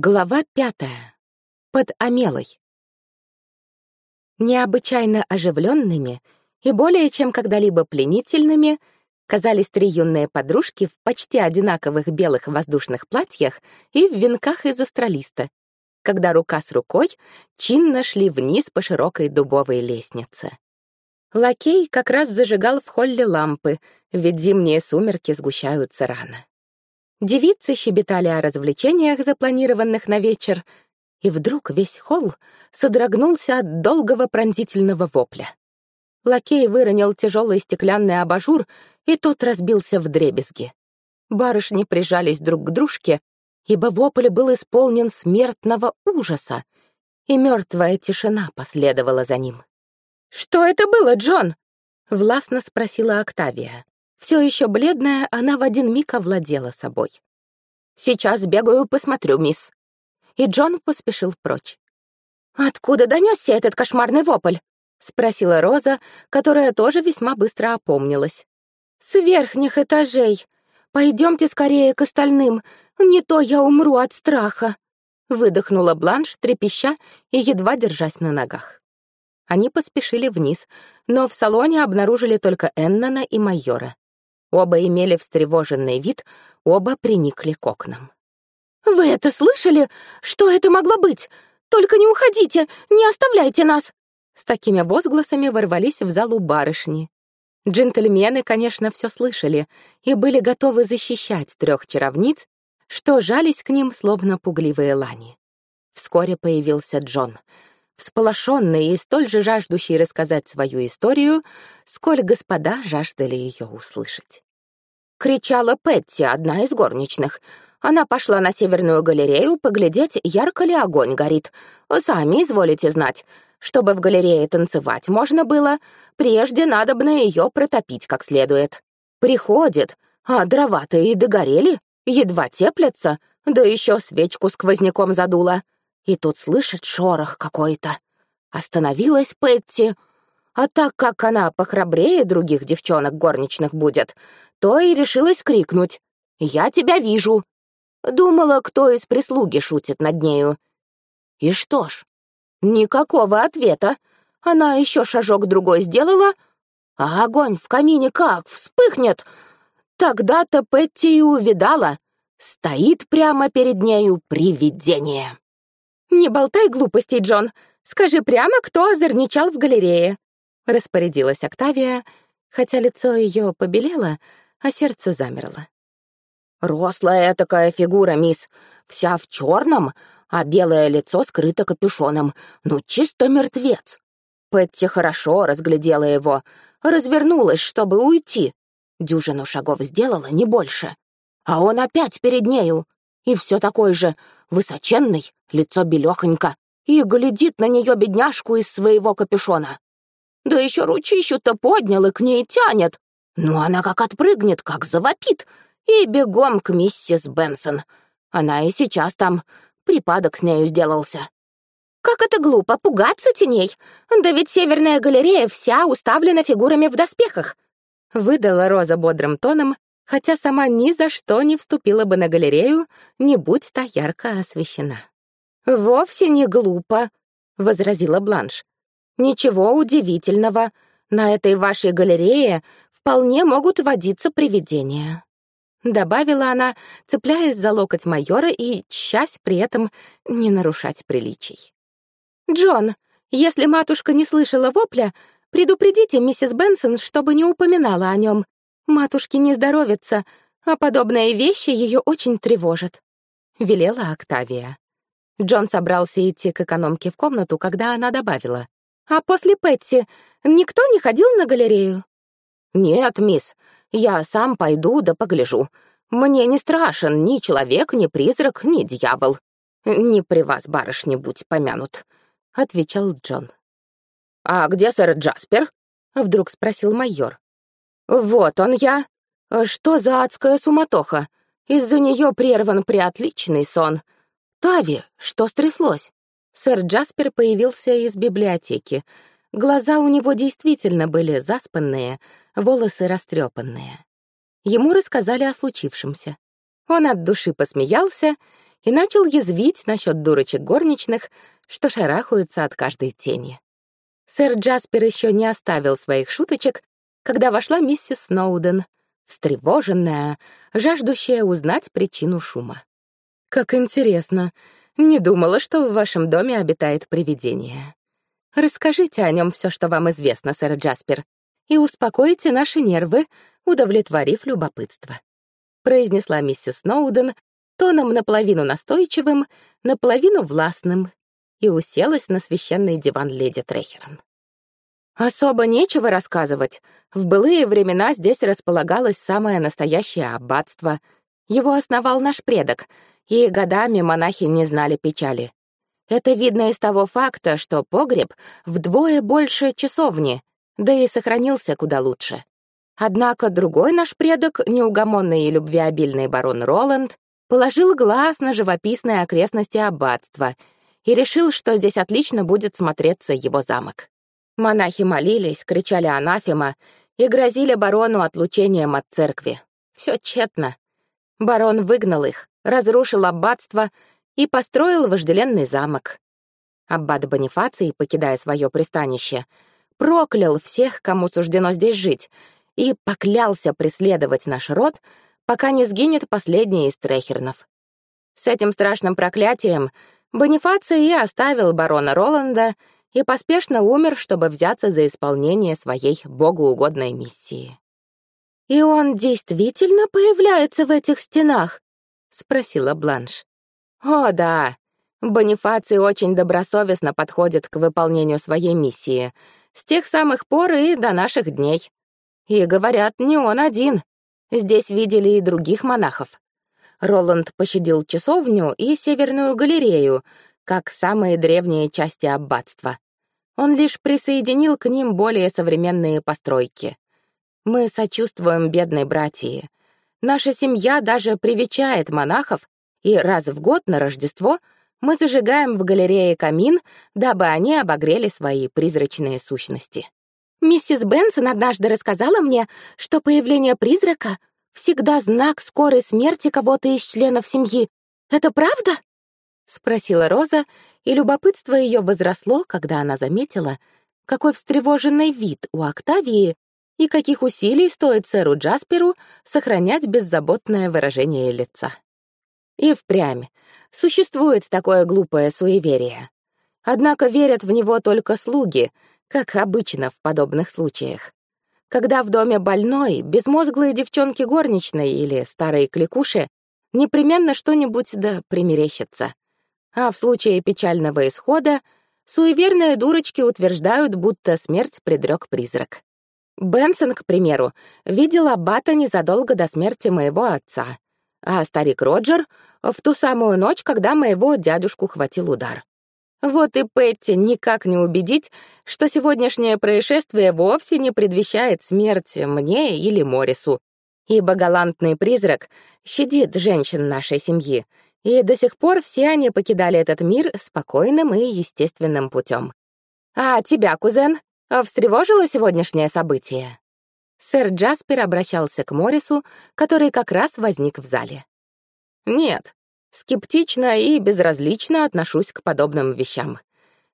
Глава пятая. Под Амелой. Необычайно оживленными и более чем когда-либо пленительными казались три юные подружки в почти одинаковых белых воздушных платьях и в венках из астролиста, когда рука с рукой чинно шли вниз по широкой дубовой лестнице. Лакей как раз зажигал в холле лампы, ведь зимние сумерки сгущаются рано. Девицы щебетали о развлечениях, запланированных на вечер, и вдруг весь холл содрогнулся от долгого пронзительного вопля. Лакей выронил тяжелый стеклянный абажур, и тот разбился в дребезги. Барышни прижались друг к дружке, ибо вопль был исполнен смертного ужаса, и мертвая тишина последовала за ним. «Что это было, Джон?» — властно спросила Октавия. Все еще бледная, она в один миг овладела собой. «Сейчас бегаю, посмотрю, мисс». И Джон поспешил прочь. «Откуда донесся этот кошмарный вопль?» — спросила Роза, которая тоже весьма быстро опомнилась. «С верхних этажей. Пойдемте скорее к остальным, не то я умру от страха», — выдохнула Бланш, трепеща и едва держась на ногах. Они поспешили вниз, но в салоне обнаружили только Эннона и майора. Оба имели встревоженный вид, оба приникли к окнам. «Вы это слышали? Что это могло быть? Только не уходите! Не оставляйте нас!» С такими возгласами ворвались в залу барышни. Джентльмены, конечно, все слышали и были готовы защищать трех чаровниц, что жались к ним, словно пугливые лани. Вскоре появился Джон — всполошенный и столь же жаждущий рассказать свою историю, сколь господа жаждали ее услышать. Кричала Петти, одна из горничных. Она пошла на Северную галерею поглядеть, ярко ли огонь горит. Сами изволите знать. Чтобы в галерее танцевать можно было, прежде надобно ее протопить как следует. Приходит, а дрова-то и догорели, едва теплятся, да еще свечку сквозняком задуло. И тут слышит шорох какой-то. Остановилась Петти. А так как она похрабрее других девчонок горничных будет, то и решилась крикнуть. «Я тебя вижу!» Думала, кто из прислуги шутит над нею. И что ж, никакого ответа. Она еще шажок другой сделала, а огонь в камине как вспыхнет. Тогда-то Петти и увидала. Стоит прямо перед нею привидение. «Не болтай глупостей, Джон. Скажи прямо, кто озорничал в галерее», — распорядилась Октавия, хотя лицо ее побелело, а сердце замерло. «Рослая такая фигура, мисс, вся в черном, а белое лицо скрыто капюшоном. Ну, чисто мертвец». Петти хорошо разглядела его, развернулась, чтобы уйти. Дюжину шагов сделала, не больше. А он опять перед нею. И все такой же высоченный, лицо белехонько, и глядит на нее бедняжку из своего капюшона. Да еще ручищу-то поднял и к ней тянет. Ну, она как отпрыгнет, как завопит, и бегом к миссис Бенсон. Она и сейчас там, припадок с нею сделался. Как это глупо, пугаться теней. Да ведь Северная галерея вся уставлена фигурами в доспехах. Выдала Роза бодрым тоном, хотя сама ни за что не вступила бы на галерею, не будь та ярко освещена. «Вовсе не глупо», — возразила Бланш. «Ничего удивительного. На этой вашей галерее вполне могут водиться привидения». Добавила она, цепляясь за локоть майора и часть при этом не нарушать приличий. «Джон, если матушка не слышала вопля, предупредите миссис Бенсон, чтобы не упоминала о нем. Матушке не здоровится, а подобные вещи ее очень тревожат», — велела Октавия. Джон собрался идти к экономке в комнату, когда она добавила. «А после Пэтти никто не ходил на галерею?» «Нет, мисс, я сам пойду да погляжу. Мне не страшен ни человек, ни призрак, ни дьявол. Не при вас, барышни, будь помянут», — отвечал Джон. «А где сэр Джаспер?» — вдруг спросил майор. «Вот он я. Что за адская суматоха? Из-за нее прерван приотличный сон. Тави, что стряслось?» Сэр Джаспер появился из библиотеки. Глаза у него действительно были заспанные, волосы растрепанные. Ему рассказали о случившемся. Он от души посмеялся и начал язвить насчет дурочек горничных, что шарахаются от каждой тени. Сэр Джаспер еще не оставил своих шуточек, когда вошла миссис Сноуден, встревоженная, жаждущая узнать причину шума. «Как интересно. Не думала, что в вашем доме обитает привидение. Расскажите о нем все, что вам известно, сэр Джаспер, и успокойте наши нервы, удовлетворив любопытство», — произнесла миссис Сноуден тоном наполовину настойчивым, наполовину властным, и уселась на священный диван леди Трехерн. Особо нечего рассказывать. В былые времена здесь располагалось самое настоящее аббатство. Его основал наш предок, и годами монахи не знали печали. Это видно из того факта, что погреб вдвое больше часовни, да и сохранился куда лучше. Однако другой наш предок, неугомонный и любвеобильный барон Роланд, положил глаз на живописные окрестности аббатства и решил, что здесь отлично будет смотреться его замок. Монахи молились, кричали анафема и грозили барону отлучением от церкви. Все тщетно. Барон выгнал их, разрушил аббатство и построил вожделенный замок. Аббат Бонифаций, покидая свое пристанище, проклял всех, кому суждено здесь жить, и поклялся преследовать наш род, пока не сгинет последний из трехернов. С этим страшным проклятием Бонифаций и оставил барона Роланда и поспешно умер, чтобы взяться за исполнение своей богоугодной миссии. «И он действительно появляется в этих стенах?» — спросила Бланш. «О, да. Бонифаций очень добросовестно подходит к выполнению своей миссии, с тех самых пор и до наших дней. И, говорят, не он один. Здесь видели и других монахов. Роланд пощадил часовню и северную галерею, как самые древние части аббатства. Он лишь присоединил к ним более современные постройки. Мы сочувствуем бедной братьи. Наша семья даже привечает монахов, и раз в год на Рождество мы зажигаем в галерее камин, дабы они обогрели свои призрачные сущности. Миссис Бенсон однажды рассказала мне, что появление призрака всегда знак скорой смерти кого-то из членов семьи. Это правда? — спросила Роза, и любопытство ее возросло, когда она заметила, какой встревоженный вид у Октавии и каких усилий стоит сэру Джасперу сохранять беззаботное выражение лица. И впрямь, существует такое глупое суеверие. Однако верят в него только слуги, как обычно в подобных случаях. Когда в доме больной, безмозглые девчонки горничной или старые кликуши непременно что-нибудь да примерещится. А в случае печального исхода суеверные дурочки утверждают, будто смерть предрек призрак. Бенсон, к примеру, видел Аббата незадолго до смерти моего отца, а старик Роджер — в ту самую ночь, когда моего дядюшку хватил удар. Вот и Петти никак не убедить, что сегодняшнее происшествие вовсе не предвещает смерти мне или Морису, ибо галантный призрак щадит женщин нашей семьи, и до сих пор все они покидали этот мир спокойным и естественным путем. «А тебя, кузен, встревожило сегодняшнее событие?» Сэр Джаспер обращался к Морису, который как раз возник в зале. «Нет, скептично и безразлично отношусь к подобным вещам.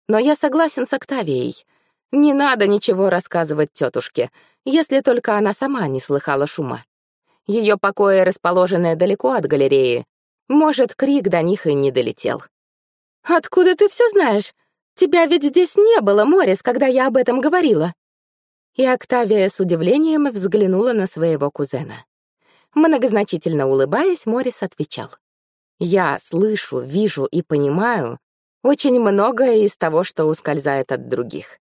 Но я согласен с Октавией. Не надо ничего рассказывать тетушке, если только она сама не слыхала шума. Ее покои, расположенные далеко от галереи, может, крик до них и не долетел. «Откуда ты все знаешь? Тебя ведь здесь не было, Морис, когда я об этом говорила». И Октавия с удивлением взглянула на своего кузена. Многозначительно улыбаясь, Морис отвечал. «Я слышу, вижу и понимаю очень многое из того, что ускользает от других.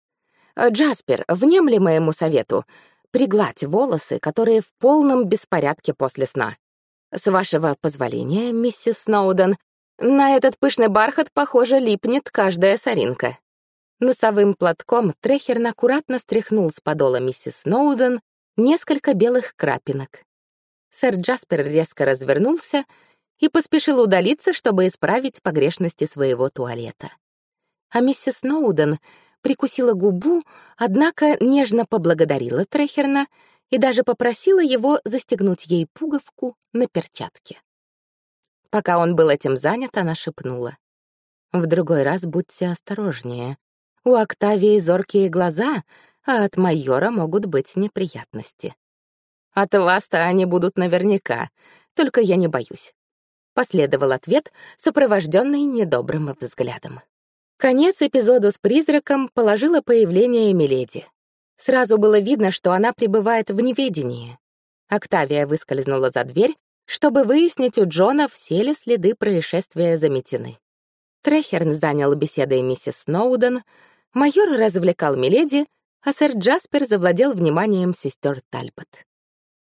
Джаспер, внемли моему совету, пригладь волосы, которые в полном беспорядке после сна. «С вашего позволения, миссис Сноуден, на этот пышный бархат, похоже, липнет каждая соринка». Носовым платком Трехерн аккуратно стряхнул с подола миссис Сноуден несколько белых крапинок. Сэр Джаспер резко развернулся и поспешил удалиться, чтобы исправить погрешности своего туалета. А миссис Сноуден прикусила губу, однако нежно поблагодарила Трехерна и даже попросила его застегнуть ей пуговку на перчатке. Пока он был этим занят, она шепнула. «В другой раз будьте осторожнее. У Октавии зоркие глаза, а от майора могут быть неприятности. От вас-то они будут наверняка, только я не боюсь. Последовал ответ, сопровожденный недобрым взглядом. Конец эпизоду с призраком положило появление Миледи. Сразу было видно, что она пребывает в неведении. Октавия выскользнула за дверь, чтобы выяснить у Джона, все ли следы происшествия заметены. Трехерн занял беседой миссис Сноуден, майор развлекал Миледи, а сэр Джаспер завладел вниманием сестер Тальбот.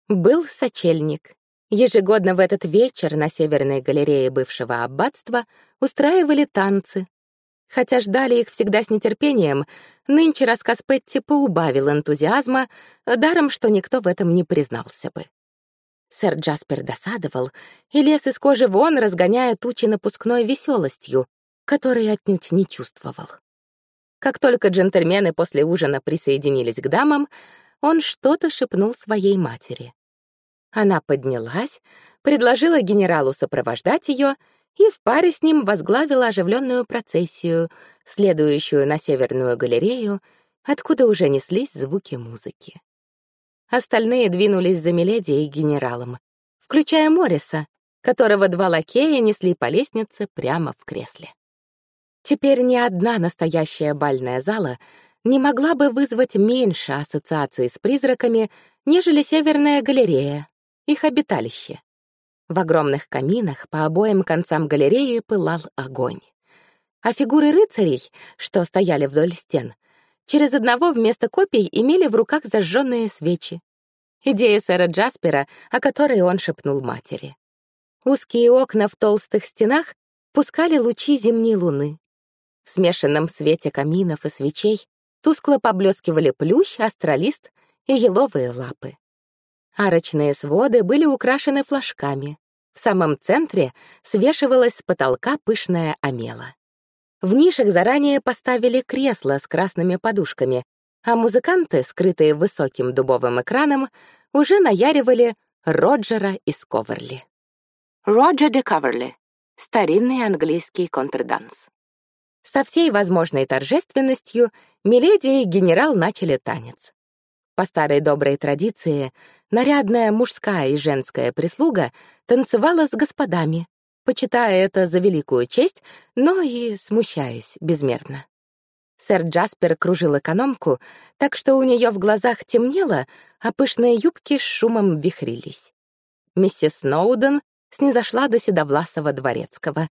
Был сочельник. Ежегодно в этот вечер на Северной галерее бывшего аббатства устраивали танцы. Хотя ждали их всегда с нетерпением, нынче рассказ Петти поубавил энтузиазма, даром, что никто в этом не признался бы. Сэр Джаспер досадовал и лез из кожи вон, разгоняя тучи напускной веселостью, которой отнюдь не чувствовал. Как только джентльмены после ужина присоединились к дамам, он что-то шепнул своей матери. Она поднялась, предложила генералу сопровождать ее и в паре с ним возглавила оживленную процессию, следующую на Северную галерею, откуда уже неслись звуки музыки. Остальные двинулись за Миледи и генералом, включая Морриса, которого два лакея несли по лестнице прямо в кресле. Теперь ни одна настоящая бальная зала не могла бы вызвать меньше ассоциаций с призраками, нежели Северная галерея, их обиталище. В огромных каминах по обоим концам галереи пылал огонь. А фигуры рыцарей, что стояли вдоль стен, через одного вместо копий имели в руках зажженные свечи. Идея сэра Джаспера, о которой он шепнул матери. Узкие окна в толстых стенах пускали лучи зимней луны. В смешанном свете каминов и свечей тускло поблескивали плющ, астролист и еловые лапы. Арочные своды были украшены флажками. В самом центре свешивалась с потолка пышная омела. В нишах заранее поставили кресла с красными подушками, а музыканты, скрытые высоким дубовым экраном, уже наяривали Роджера из Коверли. Роджер де Коверли — старинный английский контрданс. Со всей возможной торжественностью Миледи и генерал начали танец. По старой доброй традиции, нарядная мужская и женская прислуга танцевала с господами, почитая это за великую честь, но и смущаясь безмерно. Сэр Джаспер кружил экономку, так что у нее в глазах темнело, а пышные юбки с шумом вихрились. Миссис Сноуден снизошла до седовласого дворецкого.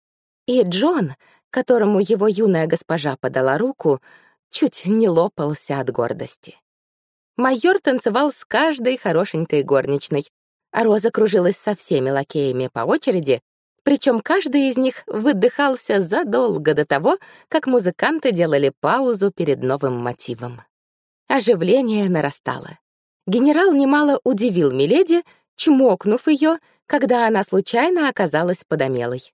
И Джон, которому его юная госпожа подала руку, чуть не лопался от гордости. Майор танцевал с каждой хорошенькой горничной, а Роза кружилась со всеми лакеями по очереди, причем каждый из них выдыхался задолго до того, как музыканты делали паузу перед новым мотивом. Оживление нарастало. Генерал немало удивил Миледи, чмокнув ее, когда она случайно оказалась подомелой.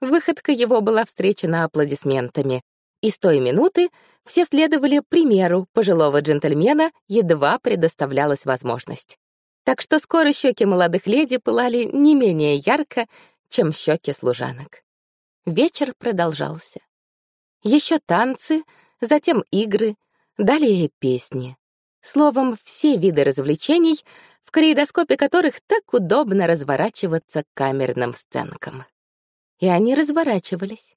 Выходка его была встречена аплодисментами, и с той минуты все следовали примеру пожилого джентльмена, едва предоставлялась возможность. Так что скоро щеки молодых леди пылали не менее ярко, чем щеки служанок. Вечер продолжался. Еще танцы, затем игры, далее песни. Словом, все виды развлечений, в калейдоскопе которых так удобно разворачиваться камерным сценкам. И они разворачивались.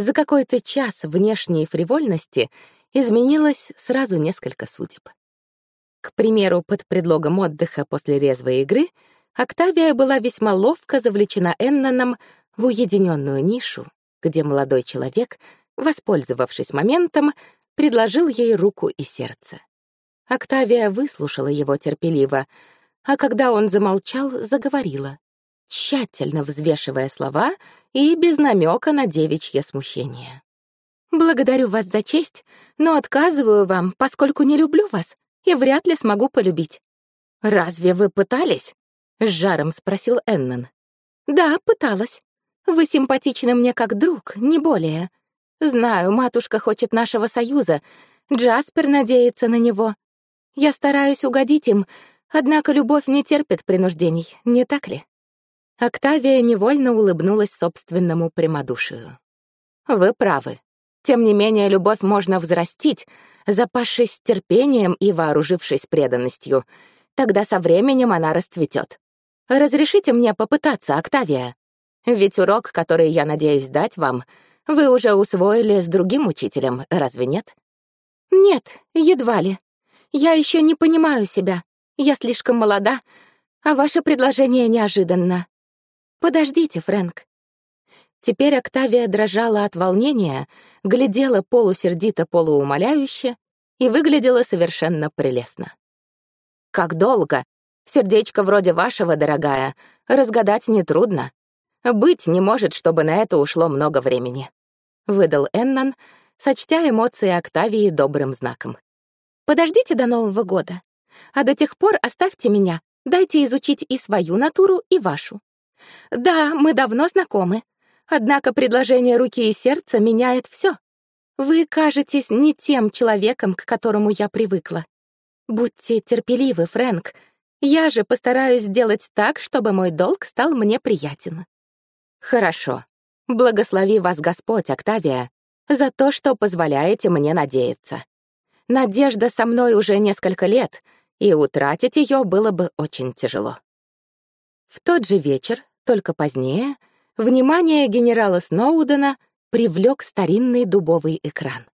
За какой-то час внешней фривольности изменилось сразу несколько судеб. К примеру, под предлогом отдыха после резвой игры Октавия была весьма ловко завлечена Энноном в уединенную нишу, где молодой человек, воспользовавшись моментом, предложил ей руку и сердце. Октавия выслушала его терпеливо, а когда он замолчал, заговорила, тщательно взвешивая слова и без намека на девичье смущение. «Благодарю вас за честь, но отказываю вам, поскольку не люблю вас и вряд ли смогу полюбить». «Разве вы пытались?» — с жаром спросил Эннон. «Да, пыталась. Вы симпатичны мне как друг, не более. Знаю, матушка хочет нашего союза, Джаспер надеется на него. Я стараюсь угодить им, однако любовь не терпит принуждений, не так ли?» Октавия невольно улыбнулась собственному прямодушию. «Вы правы. Тем не менее, любовь можно взрастить, запасшись терпением и вооружившись преданностью. Тогда со временем она расцветет. Разрешите мне попытаться, Октавия? Ведь урок, который я надеюсь дать вам, вы уже усвоили с другим учителем, разве нет? Нет, едва ли. Я еще не понимаю себя. Я слишком молода, а ваше предложение неожиданно. Подождите, Фрэнк. Теперь Октавия дрожала от волнения, глядела полусердито-полуумоляюще и выглядела совершенно прелестно. «Как долго? Сердечко вроде вашего, дорогая, разгадать нетрудно. Быть не может, чтобы на это ушло много времени», — выдал Эннон, сочтя эмоции Октавии добрым знаком. «Подождите до Нового года, а до тех пор оставьте меня, дайте изучить и свою натуру, и вашу. Да, мы давно знакомы, однако предложение руки и сердца меняет все. Вы кажетесь не тем человеком, к которому я привыкла. Будьте терпеливы, Фрэнк. Я же постараюсь сделать так, чтобы мой долг стал мне приятен. Хорошо. Благослови вас Господь, Октавия, за то, что позволяете мне надеяться. Надежда со мной уже несколько лет, и утратить ее было бы очень тяжело. В тот же вечер, только позднее, внимание генерала Сноудена — привлек старинный дубовый экран.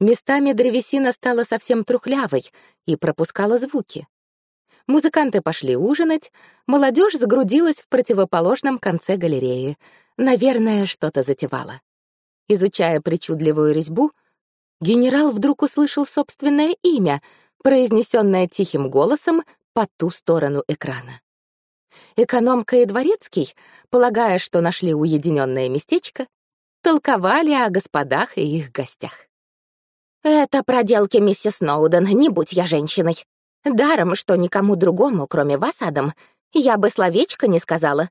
Местами древесина стала совсем трухлявой и пропускала звуки. Музыканты пошли ужинать, молодежь загрудилась в противоположном конце галереи. Наверное, что-то затевала. Изучая причудливую резьбу, генерал вдруг услышал собственное имя, произнесенное тихим голосом по ту сторону экрана. Экономка и дворецкий, полагая, что нашли уединенное местечко, толковали о господах и их гостях. «Это проделки миссис Сноуден, не будь я женщиной. Даром, что никому другому, кроме вас, Адам, я бы словечко не сказала.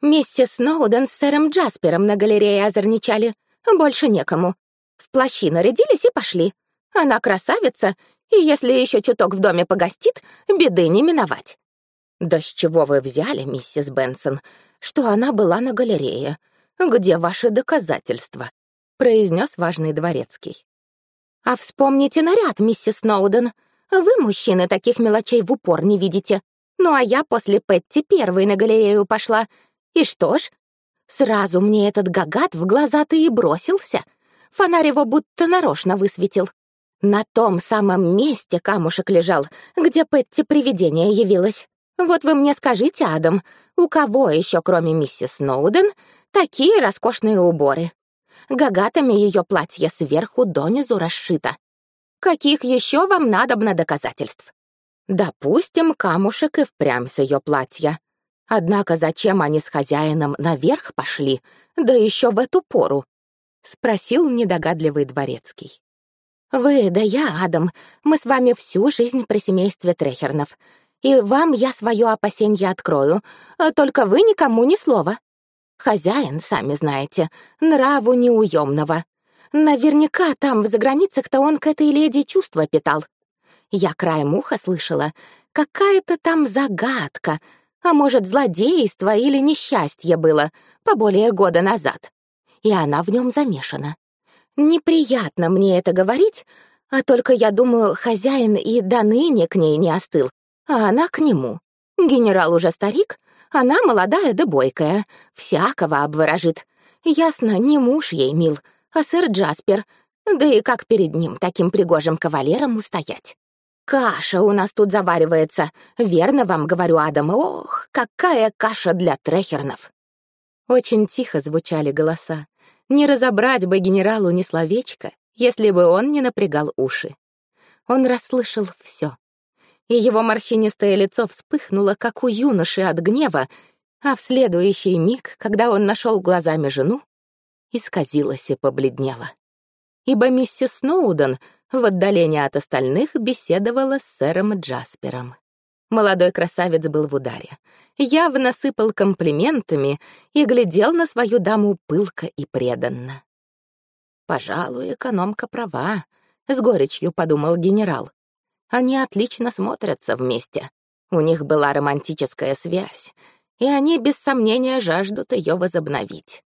Миссис Сноуден с сэром Джаспером на галерее озорничали. Больше некому. В плащи нарядились и пошли. Она красавица, и если еще чуток в доме погостит, беды не миновать». «Да с чего вы взяли, миссис Бенсон, что она была на галерее?» Где ваши доказательства?» — произнес важный дворецкий. «А вспомните наряд, миссис Сноуден. Вы, мужчины, таких мелочей в упор не видите. Ну а я после Петти первой на галерею пошла. И что ж? Сразу мне этот гагат в глаза-то и бросился. Фонарь его будто нарочно высветил. На том самом месте камушек лежал, где Петти привидение явилось. Вот вы мне скажите, Адам, у кого еще, кроме миссис Сноуден, Такие роскошные уборы. Гагатами ее платье сверху донизу расшито. Каких еще вам надобно доказательств? Допустим, камушек и впрямь с ее платья. Однако зачем они с хозяином наверх пошли, да еще в эту пору? Спросил недогадливый дворецкий. Вы, да я, Адам, мы с вами всю жизнь при семействе Трехернов. И вам я свое опасенье открою, а только вы никому ни слова. Хозяин, сами знаете, нраву неуемного. Наверняка там, в заграницах-то он к этой леди чувства питал. Я краем уха слышала, какая-то там загадка, а может, злодейство или несчастье было, по более года назад. И она в нем замешана. Неприятно мне это говорить, а только я думаю, хозяин и до ныне к ней не остыл, а она к нему. Генерал уже старик, она молодая да бойкая, всякого обворожит. Ясно, не муж ей мил, а сэр Джаспер. Да и как перед ним, таким пригожим кавалером, устоять? Каша у нас тут заваривается. Верно вам говорю, Адам. Ох, какая каша для трехернов. Очень тихо звучали голоса. Не разобрать бы генералу ни словечко, если бы он не напрягал уши. Он расслышал все и его морщинистое лицо вспыхнуло, как у юноши от гнева, а в следующий миг, когда он нашел глазами жену, исказилось и побледнело. Ибо миссис Сноуден в отдалении от остальных беседовала с сэром Джаспером. Молодой красавец был в ударе, явно сыпал комплиментами и глядел на свою даму пылко и преданно. «Пожалуй, экономка права», — с горечью подумал генерал. Они отлично смотрятся вместе. У них была романтическая связь. и они без сомнения жаждут ее возобновить.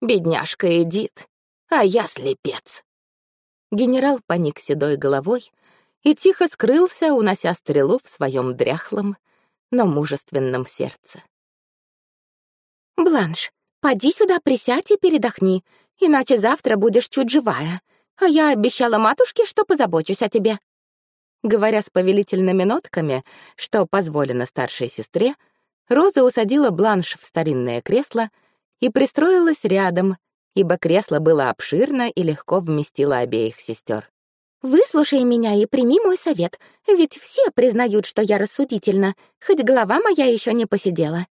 Бедняжка Эдит, а я слепец. Генерал поник седой головой и тихо скрылся, унося стрелу в своем дряхлом, но мужественном сердце. «Бланш, поди сюда, присядь и передохни, иначе завтра будешь чуть живая, а я обещала матушке, что позабочусь о тебе». Говоря с повелительными нотками, что позволено старшей сестре, Роза усадила Бланш в старинное кресло и пристроилась рядом, ибо кресло было обширно и легко вместило обеих сестер. «Выслушай меня и прими мой совет, ведь все признают, что я рассудительна, хоть голова моя еще не посидела.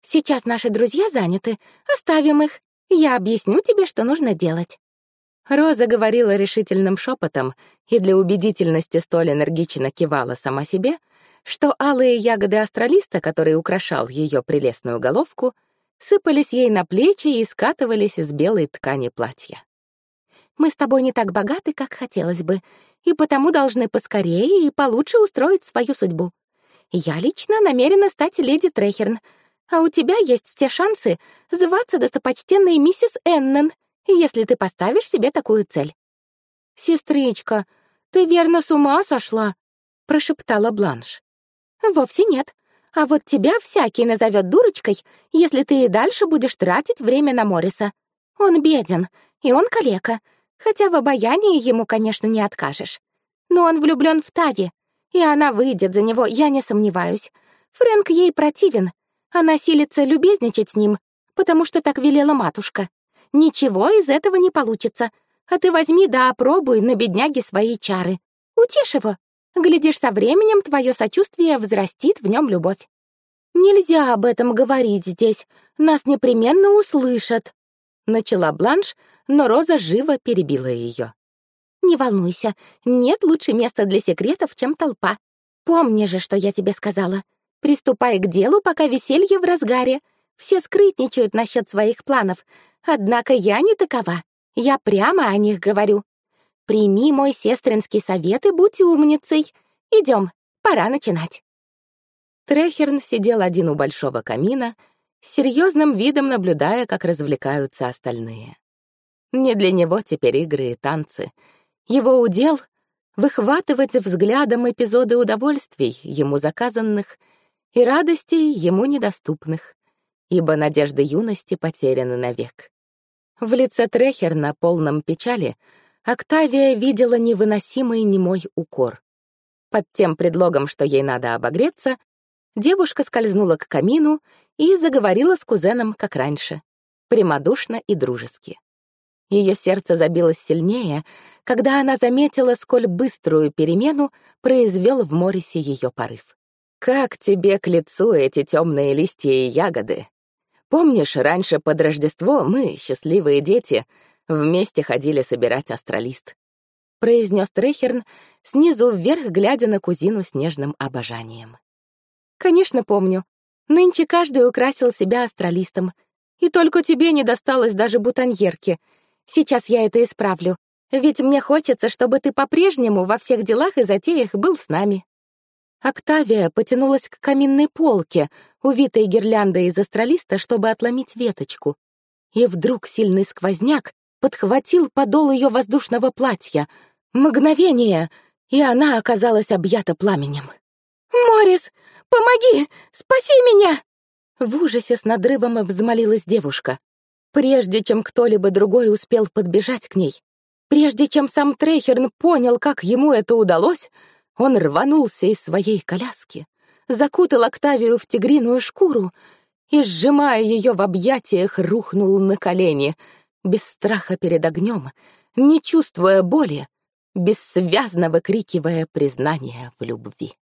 Сейчас наши друзья заняты, оставим их, я объясню тебе, что нужно делать». Роза говорила решительным шепотом и для убедительности столь энергично кивала сама себе, что алые ягоды астралиста, который украшал ее прелестную головку, сыпались ей на плечи и скатывались из белой ткани платья. «Мы с тобой не так богаты, как хотелось бы, и потому должны поскорее и получше устроить свою судьбу. Я лично намерена стать леди Трехерн, а у тебя есть все шансы зваться достопочтенной миссис Эннон, если ты поставишь себе такую цель». «Сестричка, ты верно с ума сошла?» — прошептала Бланш. «Вовсе нет. А вот тебя всякий назовет дурочкой, если ты и дальше будешь тратить время на Морриса. Он беден, и он калека, хотя в обаянии ему, конечно, не откажешь. Но он влюблен в Тави, и она выйдет за него, я не сомневаюсь. Фрэнк ей противен. Она силится любезничать с ним, потому что так велела матушка. Ничего из этого не получится. А ты возьми да опробуй на бедняге свои чары. Утешь его. Глядишь, со временем твое сочувствие взрастит в нем любовь. Нельзя об этом говорить здесь, нас непременно услышат. Начала Бланш, но Роза живо перебила ее. Не волнуйся, нет лучше места для секретов, чем толпа. Помни же, что я тебе сказала. Приступай к делу, пока веселье в разгаре. Все скрытничают насчет своих планов, однако я не такова. Я прямо о них говорю. Прими мой сестринский совет и будь умницей. Идем, пора начинать. Трехерн сидел один у большого камина, с серьезным видом наблюдая, как развлекаются остальные. Не для него теперь игры и танцы. Его удел — выхватывать взглядом эпизоды удовольствий, ему заказанных, и радостей, ему недоступных, ибо надежды юности потеряны навек. В лице Трехерна, полном печали, Октавия видела невыносимый немой укор. Под тем предлогом, что ей надо обогреться, девушка скользнула к камину и заговорила с кузеном, как раньше, прямодушно и дружески. Ее сердце забилось сильнее, когда она заметила, сколь быструю перемену произвел в Морисе ее порыв. «Как тебе к лицу эти темные листья и ягоды? Помнишь, раньше под Рождество мы, счастливые дети, Вместе ходили собирать астралист. Произнес Трехерн, снизу вверх глядя на кузину с нежным обожанием. Конечно, помню. Нынче каждый украсил себя астралистом. И только тебе не досталось даже бутоньерки. Сейчас я это исправлю. Ведь мне хочется, чтобы ты по-прежнему во всех делах и затеях был с нами. Октавия потянулась к каминной полке, увитой гирляндой из астралиста, чтобы отломить веточку. И вдруг сильный сквозняк подхватил подол ее воздушного платья. Мгновение, и она оказалась объята пламенем. «Морис, помоги! Спаси меня!» В ужасе с надрывом взмолилась девушка. Прежде чем кто-либо другой успел подбежать к ней, прежде чем сам Трейхерн понял, как ему это удалось, он рванулся из своей коляски, закутал Октавию в тигриную шкуру и, сжимая ее в объятиях, рухнул на колени — без страха перед огнем, не чувствуя боли, бессвязно выкрикивая признание в любви.